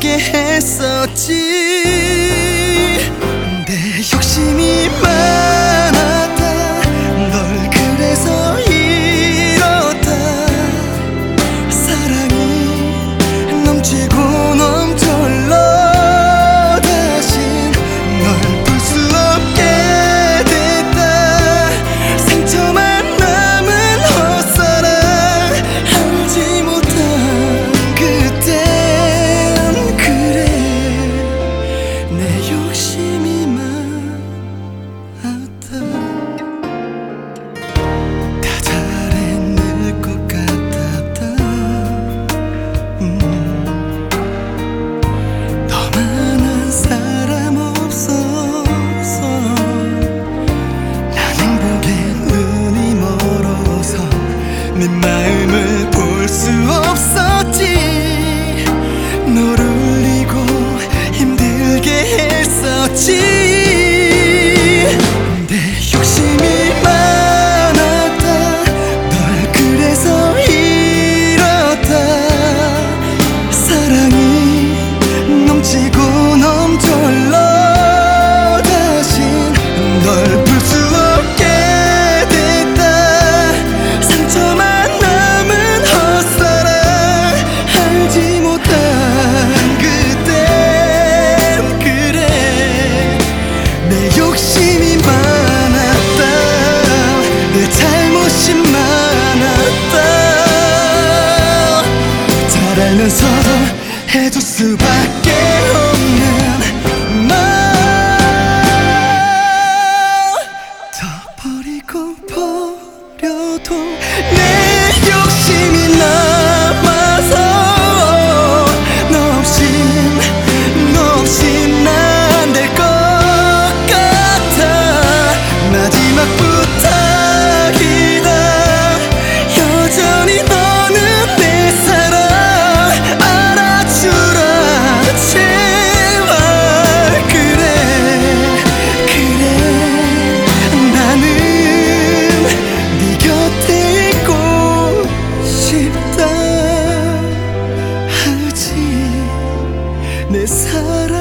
느끼게 했었지. 내 욕심이 많 tonight 그 잘못이 많았다. 잘 알면서도 해줄 수밖에 없는 말 저버리고 버려도 내 사랑.